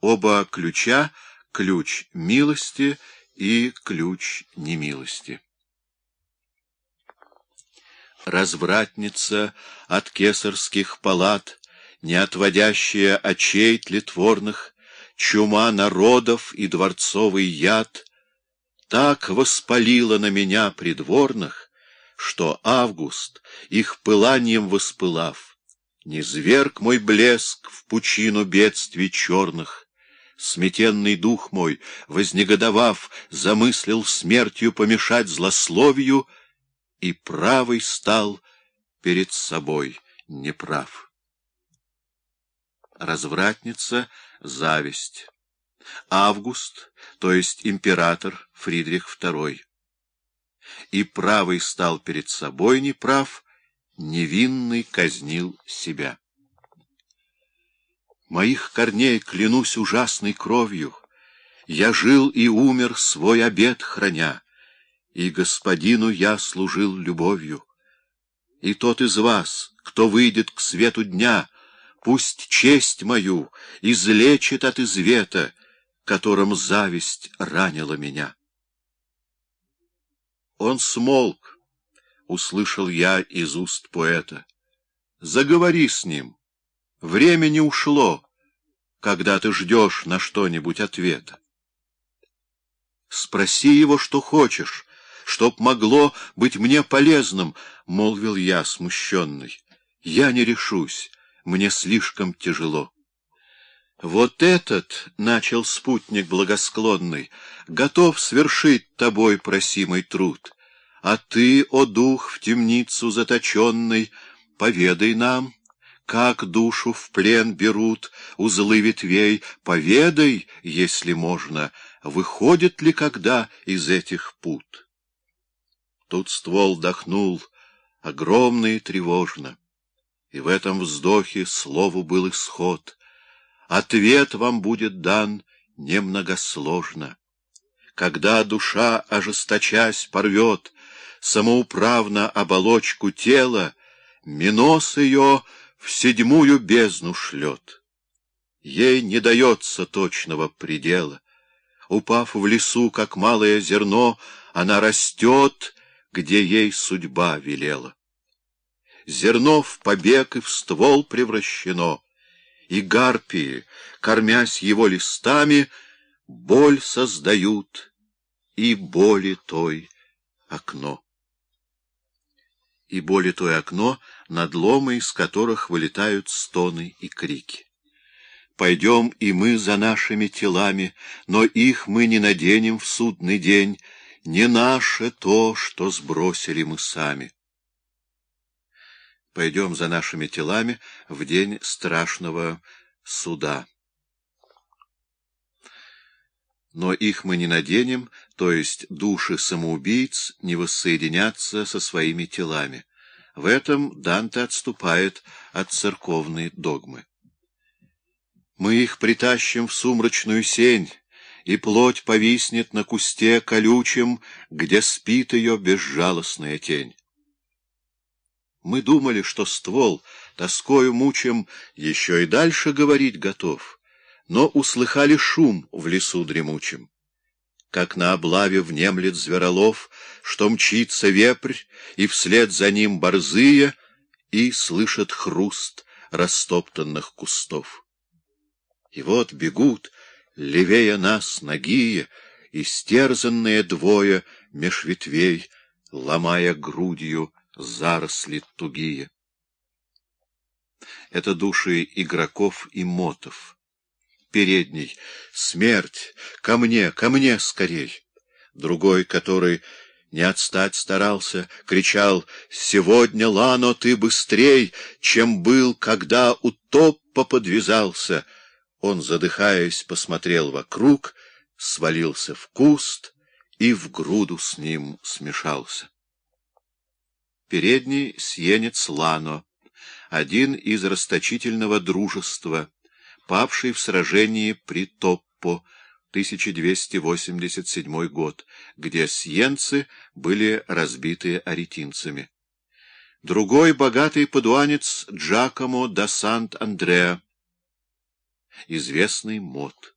Оба ключа — ключ милости и ключ немилости. Развратница от кесарских палат, не отводящая очей тлетворных, чума народов и дворцовый яд, так воспалила на меня придворных, что Август, их пыланием воспылав, не зверг мой блеск в пучину бедствий черных, Сметенный дух мой, вознегодовав, замыслил смертью помешать злословию, и правый стал перед собой неправ. Развратница — зависть. Август, то есть император Фридрих II. И правый стал перед собой неправ, невинный казнил себя. Моих корней клянусь ужасной кровью. Я жил и умер, свой обед храня, И господину я служил любовью. И тот из вас, кто выйдет к свету дня, Пусть честь мою излечит от извета, Которым зависть ранила меня. Он смолк, услышал я из уст поэта. Заговори с ним. Время не ушло, когда ты ждешь на что-нибудь ответа. Спроси его, что хочешь, чтоб могло быть мне полезным, — молвил я, смущенный. Я не решусь, мне слишком тяжело. Вот этот, — начал спутник благосклонный, — готов свершить тобой просимый труд. А ты, о дух, в темницу заточенный, поведай нам, — как душу в плен берут узлы ветвей, поведай, если можно, выходит ли когда из этих пут. Тут ствол дохнул огромно и тревожно, и в этом вздохе слову был исход. Ответ вам будет дан немногосложно. Когда душа, ожесточась, порвет самоуправно оболочку тела, Минос ее — в седьмую бездну шлет. Ей не дается точного предела. Упав в лесу, как малое зерно, она растет, где ей судьба велела. Зерно в побег и в ствол превращено, и гарпии, кормясь его листами, боль создают, и боли той окно и более той окно, надломы из которых вылетают стоны и крики. Пойдем и мы за нашими телами, но их мы не наденем в судный день, не наше то, что сбросили мы сами. Пойдем за нашими телами в день страшного суда. Но их мы не наденем, то есть души самоубийц не воссоединятся со своими телами. В этом Данте отступает от церковной догмы. Мы их притащим в сумрачную сень, и плоть повиснет на кусте колючем, где спит ее безжалостная тень. Мы думали, что ствол, тоскою мучим, еще и дальше говорить готов, но услыхали шум в лесу дремучем как на облаве внемлет зверолов, что мчится вепрь, и вслед за ним борзые, и слышат хруст растоптанных кустов. И вот бегут, левее нас ногие, истерзанные двое меж ветвей, ломая грудью заросли тугие. Это души игроков и мотов передний. «Смерть! Ко мне! Ко мне скорей!» Другой, который не отстать старался, кричал «Сегодня, Лано, ты быстрей, чем был, когда у топпа подвязался!» Он, задыхаясь, посмотрел вокруг, свалился в куст и в груду с ним смешался. Передний сьенец Лано, один из расточительного дружества, павший в сражении при Топпо, 1287 год, где сьенцы были разбиты аретинцами. Другой богатый падуанец Джакомо да Сант-Андреа, известный мод.